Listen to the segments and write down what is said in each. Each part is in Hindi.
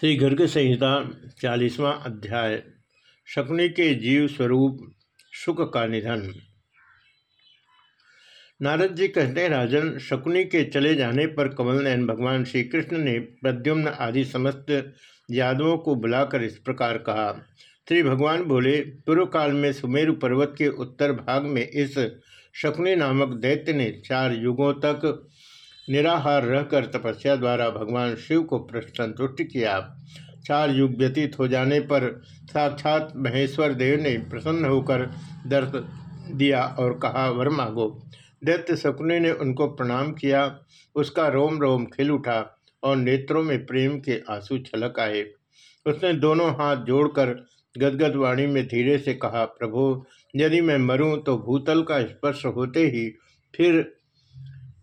श्री गर्ग संहिता चालीसवां अध्याय, शकुनी के जीव स्वरूप सुख का निधन। नारद जी कहते राजन, शकुनी के चले जाने पर कमल नयन भगवान श्री कृष्ण ने प्रद्युम्न आदि समस्त यादवों को बुलाकर इस प्रकार कहा। श्री भगवान बोले पूर्व काल में सुमेरु पर्वत के उत्तर भाग में इस शकुनी नामक दैत्य ने चार युगों तक निराहार रहकर तपस्या द्वारा भगवान शिव को संतुष्ट किया। चार युग व्यतीत हो जाने पर साक्षात महेश्वर देव ने प्रसन्न होकर दर्श दिया और कहा, वर मांगो। दैत्य शकुनी ने उनको प्रणाम किया। उसका रोम रोम खिल उठा और नेत्रों में प्रेम के आँसू छलक आए। उसने दोनों हाथ जोड़कर गदगद वाणी में धीरे से कहा, प्रभु, यदि मैं मरूं तो भूतल का स्पर्श होते ही फिर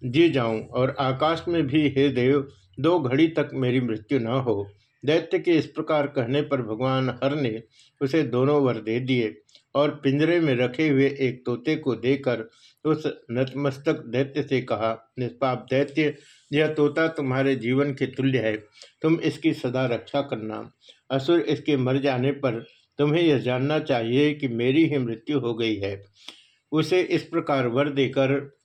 जी जाऊँ और आकाश में भी, हे देव, दो घड़ी तक मेरी मृत्यु न हो। दैत्य के इस प्रकार कहने पर भगवान हर ने उसे दोनों वर दे दिए और पिंजरे में रखे हुए एक तोते को देकर उस नतमस्तक दैत्य से कहा, निष्पाप दैत्य, यह तोता तुम्हारे जीवन के तुल्य है। तुम इसकी सदा रक्षा करना। असुर इसके मर जाने पर तुम्हें यह जानना चाहिए कि मेरी ही मृत्यु हो गई है। उसे इस प्रकार वर देकर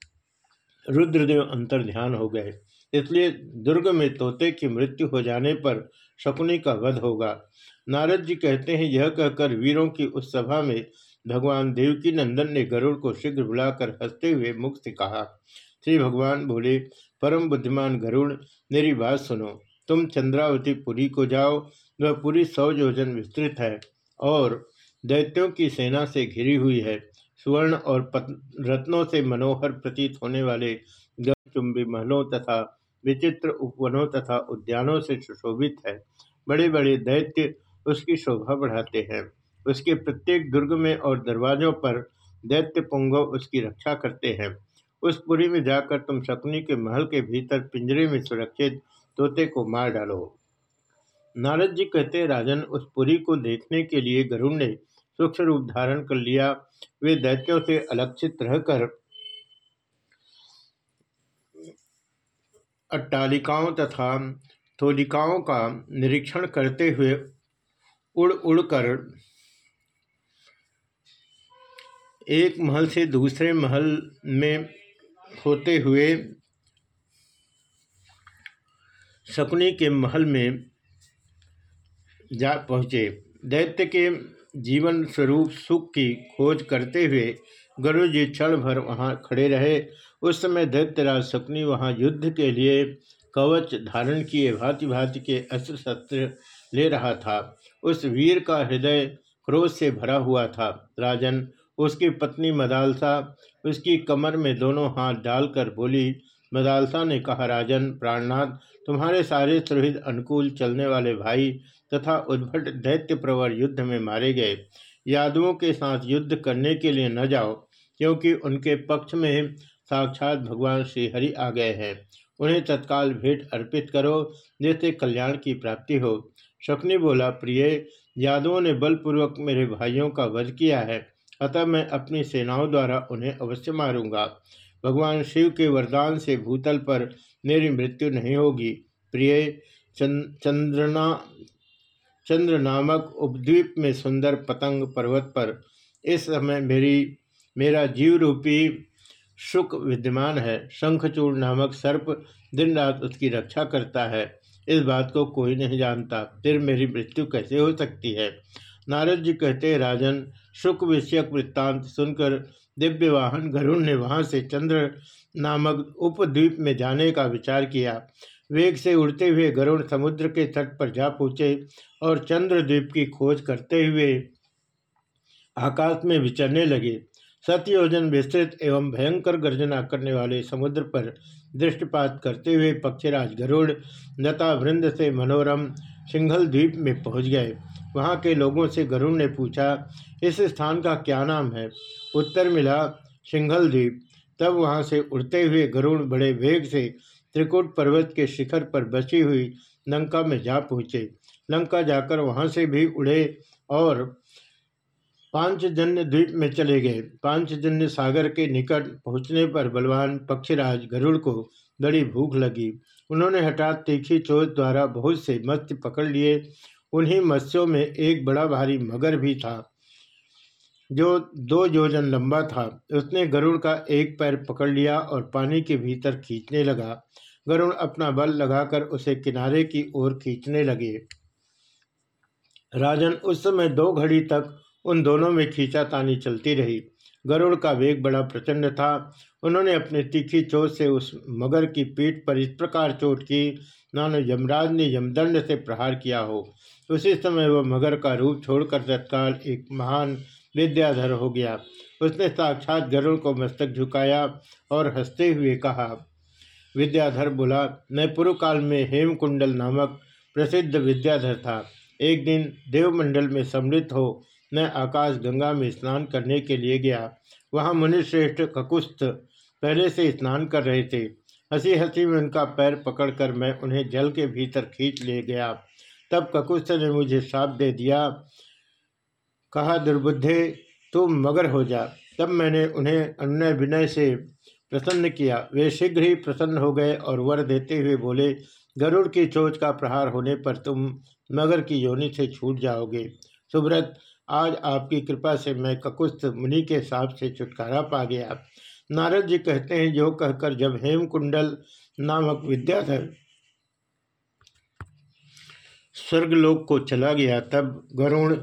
रुद्रदेव अंतर ध्यान हो गए। इसलिए दुर्ग में तोते की मृत्यु हो जाने पर शकुनी का वध होगा। नारद जी कहते हैं, यह कहकर वीरों की उस सभा में भगवान देवकी नंदन ने गरुड़ को शीघ्र बुलाकर हँसते हुए मुख से कहा, श्री भगवान बोले, परम बुद्धिमान गरुड़, मेरी बात सुनो। तुम चंद्रावती पुरी को जाओ, वह पूरी सौ योजन विस्तृत है और दैत्यों की सेना से घिरी हुई है। सुवर्ण और रत्नों से मनोहर प्रतीत होने वाले चुंबी महलों तथा विचित्र उपवनों तथा उद्यानों से सुशोभित है। बड़े बड़े दैत्य उसकी शोभा बढ़ाते हैं। उसके प्रत्येक दुर्ग में और दरवाजों पर दैत्य पुंगव उसकी रक्षा करते हैं। उस पुरी में जाकर तुम शकुनी के महल के भीतर पिंजरे में सुरक्षित तोते को मार डालो। नारद जी कहते, राजन, उस पुरी को देखने के लिए गरुण ने सूक्ष्म रूप धारण कर लिया। वे दैत्यों से अलक्षित रहकर अट्टालिकाओं तथा थोलिकाओं का निरीक्षण करते हुए उड़ उड़कर एक महल से दूसरे महल में होते हुए शकुनी के महल में जा पहुँचे। दैत्य के जीवन स्वरूप सुख की खोज करते हुए गुरु जी क्षण भर वहाँ खड़े रहे। उस समय दैत्यराज शकुनी वहाँ युद्ध के लिए कवच धारण किए भांति भांति के अस्त्र शस्त्र ले रहा था। उस वीर का हृदय क्रोध से भरा हुआ था। राजन, उसकी पत्नी मदालसा, उसकी कमर में दोनों हाथ डालकर बोली, मदालसा ने कहा, राजन, प्राणनाथ, तुम्हारे सारे सुहृद अनुकूल चलने वाले भाई तथा उद्भट दैत्य प्रवर युद्ध में मारे गए। यादवों के साथ युद्ध करने के लिए न जाओ, क्योंकि उनके पक्ष में साक्षात भगवान श्री हरि आ गए हैं। उन्हें तत्काल भेंट अर्पित करो, जिससे कल्याण की प्राप्ति हो। शकुनी बोला, प्रिय, यादवों ने बलपूर्वक मेरे भाइयों का वध किया है, अतः मैं अपनी सेनाओं द्वारा उन्हें अवश्य मारूँगा। भगवान शिव के वरदान से भूतल पर मेरी मृत्यु नहीं होगी। प्रिय चंद्रना चंद्र नामक उपद्वीप में सुंदर पतंग पर्वत पर इस समय मेरी, मेरा जीव रूपी शुक विद्यमान है। शंखचूड़ नामक सर्प दिन रात उसकी रक्षा करता है। इस बात को कोई नहीं जानता, फिर मेरी मृत्यु कैसे हो सकती है? नारद जी कहते राजन, शुक विषयक वृत्तांत सुनकर दिव्य वाहन गरुड़ ने वहाँ से चंद्र नामक उपद्वीप में जाने का विचार किया। वेग से उड़ते हुए गरुड़ समुद्र के तट पर जा पहुँचे और चंद्रद्वीप की खोज करते हुए आकाश में विचरने लगे। सतयोजन विस्तृत एवं भयंकर गर्जना करने वाले समुद्र पर दृष्टिपात करते हुए पक्षीराज गरुड़, लता वृंद से मनोरम सिंघल द्वीप में पहुँच गए। वहाँ के लोगों से गरुड़ ने पूछा, इस स्थान का क्या नाम है? उत्तर मिला, सिंघल द्वीप। तब वहाँ से उड़ते हुए गरुड़ बड़े वेग से त्रिकुट पर्वत के शिखर पर बसी हुई लंका में जा पहुँचे। लंका जाकर वहाँ से भी उड़े और पांचजन्य द्वीप में चले गए। पांचजन्य सागर के निकट पहुँचने पर बलवान पक्षीराज गरुड़ को बड़ी भूख लगी। उन्होंने हठात तीखी चोट द्वारा बहुत से मत्स्य पकड़ लिए। उन्हीं मत्स्यों में एक बड़ा भारी मगर भी था। जो दो योजन लंबा था, उसने गरुड़ का एक पैर पकड़ लिया और पानी के भीतर खींचने लगा। गरुड़ अपना बल लगाकर उसे किनारे की ओर खींचने लगे। राजन उस समय दो घड़ी तक उन दोनों में खींचातानी चलती रही। गरुड़ का वेग बड़ा प्रचंड था। उन्होंने अपने तीखी चोट से उस मगर की पीठ पर इस प्रकार चोट की नानो यमराज ने यमदंड से प्रहार किया हो। उसी समय वह मगर का रूप छोड़कर तत्काल एक महान विद्याधर हो गया। उसने साक्षात गरुण को मस्तक झुकाया और हँसते हुए कहा, विद्याधर बोला, मैं पूर्व काल में हेमकुंडल नामक प्रसिद्ध विद्याधर था। एक दिन देवमंडल में सम्मिलित हो, मैं आकाश गंगा में स्नान करने के लिए गया। वहाँ मुनिश्रेष्ठ ककुस्त पहले से स्नान कर रहे थे। हँसी हँसी में उनका पैर पकड़कर मैं उन्हें जल के भीतर खींच ले गया। तब ककुस्त ने मुझे साप दे दिया कहा, दुर्बुद्धे, तुम मगर हो जा। तब मैंने उन्हें अन्य विनय से प्रसन्न किया। वे शीघ्र ही प्रसन्न हो गए और वर देते हुए बोले, गरुड़ की चोच का प्रहार होने पर तुम मगर की योनि से छूट जाओगे। सुब्रत, आज आपकी कृपा से मैं ककुस्त मुनि के साप से छुटकारा पा गया। नारद जी कहते हैं जो कहकर जब हेमकुंडल नामक विद्याधर स्वर्गलोक को चला गया, तब गरुण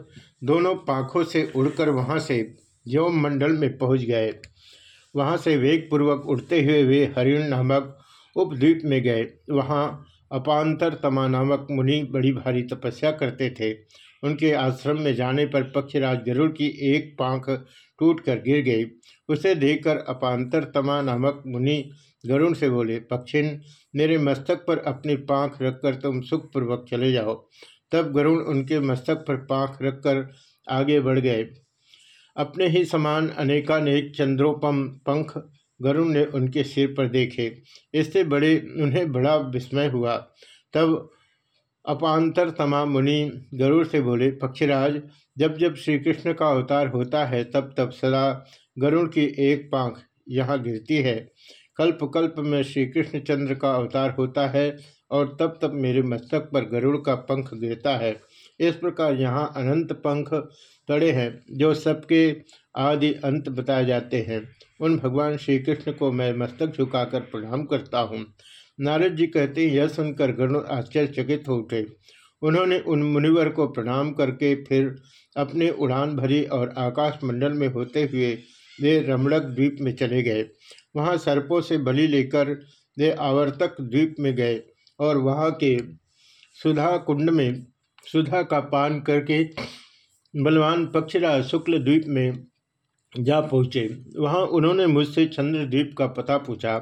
दोनों पाखों से उड़कर वहाँ से यौम मंडल में पहुँच गए। वहाँ से वेगपूर्वक उड़ते हुए वे हरिण नामक उपद्वीप में गए। वहाँ अपांतर तमा नामक मुनि बड़ी भारी तपस्या करते थे। उनके आश्रम में जाने पर पक्षराज गरुड़ की एक पांख टूटकर गिर गई। उसे देखकर अपांतर तमा नामक मुनि गरुण से बोले, पक्षिन, मेरे मस्तक पर अपनी पांख रखकर तुम सुखपूर्वक चले जाओ। तब गरुण उनके मस्तक पर पांख रखकर आगे बढ़ गए। अपने ही समान अनेकानेक चंद्रोपम पंख गरुण ने उनके सिर पर देखे। इससे बड़े उन्हें बड़ा विस्मय हुआ। तब अपांतर तमा मुनि गरुड़ से बोले, पक्षीराज, जब जब श्री कृष्ण का अवतार होता है, तब तब सदा गरुड़ की एक पांख यहाँ गिरती है। कल्प कल्प में श्री कृष्ण चंद्र का अवतार होता है और तब तब मेरे मस्तक पर गरुड़ का पंख गिरता है। इस प्रकार यहाँ अनंत पंख पड़े हैं, जो सबके आदि अंत बताए जाते हैं। उन भगवान श्री कृष्ण को मैं मस्तक झुकाकर प्रणाम करता हूँ। नारद जी कहते हैं, यह सुनकर गरुड़ आश्चर्यचकित हो उठे। उन्होंने उन मुनिवर को प्रणाम करके फिर अपने उड़ान भरी और आकाश मंडल में होते हुए वे रमणक द्वीप में चले गए। वहाँ सर्पों से बलि लेकर वे आवर्तक द्वीप में गए। और वहाँ के सुधा कुंड में सुधा का पान करके बलवान पक्षीराज शुक्ल द्वीप में जा पहुँचे। वहाँ उन्होंने मुझसे चंद्रद्वीप का पता पूछा।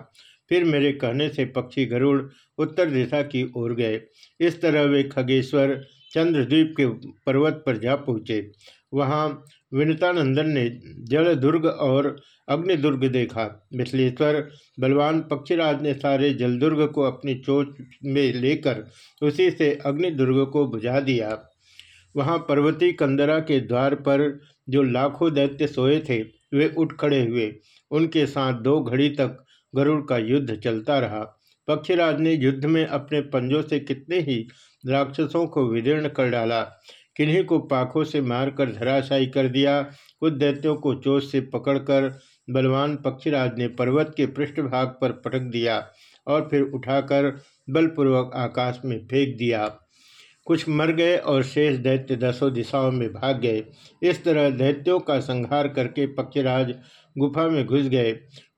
फिर मेरे कहने से पक्षी गरुड़ उत्तर दिशा की ओर गए। इस तरह वे खगेश्वर चंद्रद्वीप के पर्वत पर जा पहुँचे। वहाँ विनतानंदन ने जल दुर्ग और अग्निदुर्ग देखा। मिथिलेश्वर बलवान पक्षीराज ने सारे जलदुर्ग को अपनी चोट में लेकर उसी से अग्निदुर्ग को बुझा दिया। वहाँ पर्वती कंदरा के द्वार पर जो लाखों दैत्य सोए थे, वे उठ खड़े हुए। उनके साथ दो घड़ी तक गरुड़ का युद्ध चलता रहा। पक्षीराज ने युद्ध में अपने पंजों से कितने ही राक्षसों को विदीर्ण कर डाला। किन्हीं को पाखों से मारकर धराशायी कर दिया, कुछ दैत्यों को चोट से पकड़कर बलवान पक्षीराज ने पर्वत के पृष्ठभाग पर पटक दिया और फिर उठाकर बलपूर्वक आकाश में फेंक दिया। कुछ मर गए और शेष दैत्य दसों दिशाओं में भाग गए। इस तरह दैत्यों का संहार करके पक्षीराज गुफा में घुस गए।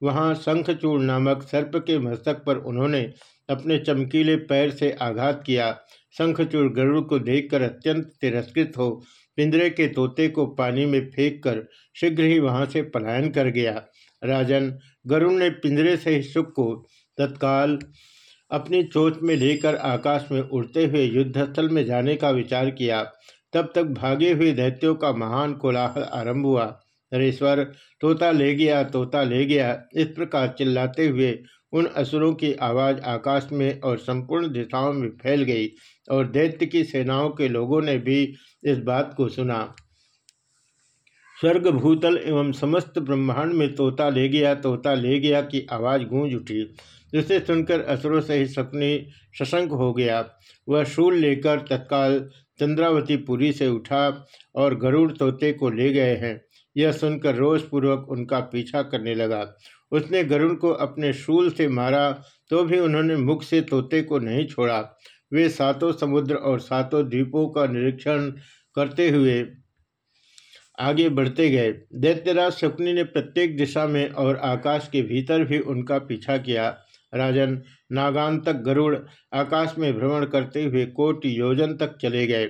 वहाँ शंखचूड़ नामक सर्प के मस्तक पर उन्होंने अपने चमकीले पैर से आघात किया। शंखचूड़ गरुड़ को देखकर अत्यंत तिरस्कृत हो, पिंजरे के तोते को पानी में फेंक कर शीघ्र ही वहाँ से पलायन कर गया। राजन, गरुड़ ने पिंजरे से ही सुख को तत्काल अपनी चोट में लेकर आकाश में उड़ते हुए युद्धस्थल में जाने का विचार किया। तब तक भागे हुए दैत्यों का महान कोलाहल आरंभ हुआ। नरेश्वर तोता ले गया, तोता ले गया, इस प्रकार चिल्लाते हुए उन असुरों की आवाज़ आकाश में और संपूर्ण दिशाओं में फैल गई और दैत्य की सेनाओं के लोगों ने भी इस बात को सुना। स्वर्ग भूतल एवं समस्त ब्रह्मांड में तोता ले गया, तोता ले गया की आवाज़ गूंज उठी। जिसे सुनकर असुरों से ही सपने सशंक हो गया। वह शूल लेकर तत्काल चंद्रावती पुरी से उठा और गरुड़ तोते को ले गए हैं। यह सुनकर रोषपूर्वक उनका पीछा करने लगा। उसने गरुड़ को अपने शूल से मारा तो भी उन्होंने मुख से तोते को नहीं छोड़ा। वे सातों समुद्र और सातों द्वीपों का निरीक्षण करते हुए आगे बढ़ते गए। दैत्यराज शकुनी ने प्रत्येक दिशा में और आकाश के भीतर भी उनका पीछा किया। राजन नागान तक गरुड़ आकाश में भ्रमण करते हुए कोट योजन तक चले गए।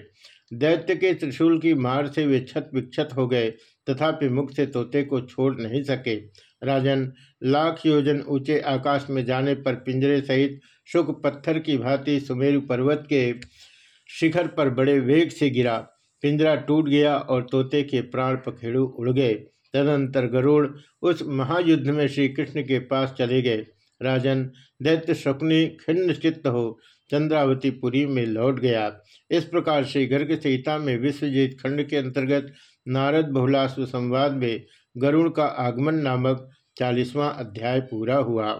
दैत्य के त्रिशूल की मार से वे छत विक्षत हो गए। तथापि मुख से तोते को छोड़ नहीं सके। राजन, लाख योजन ऊँचे आकाश में जाने पर पिंजरे सहित शुक पत्थर की भांति सुमेरु पर्वत के शिखर पर बड़े वेग से गिरा। पिंजरा टूट गया और तोते के प्राण पखेड़ू उड़ गए। तदंतर गरुड़ उस महायुद्ध में श्री कृष्ण के पास चले गए। राजन, दैत्य शकुनी, खिन्न चित्त हो चंद्रावती पुरी में लौट गया। इस प्रकार श्री गर्ग सीता में विश्वजीत खंड के अंतर्गत नारद बहुलाश्व संवाद में गरुण का आगमन नामक चालीसवां अध्याय पूरा हुआ।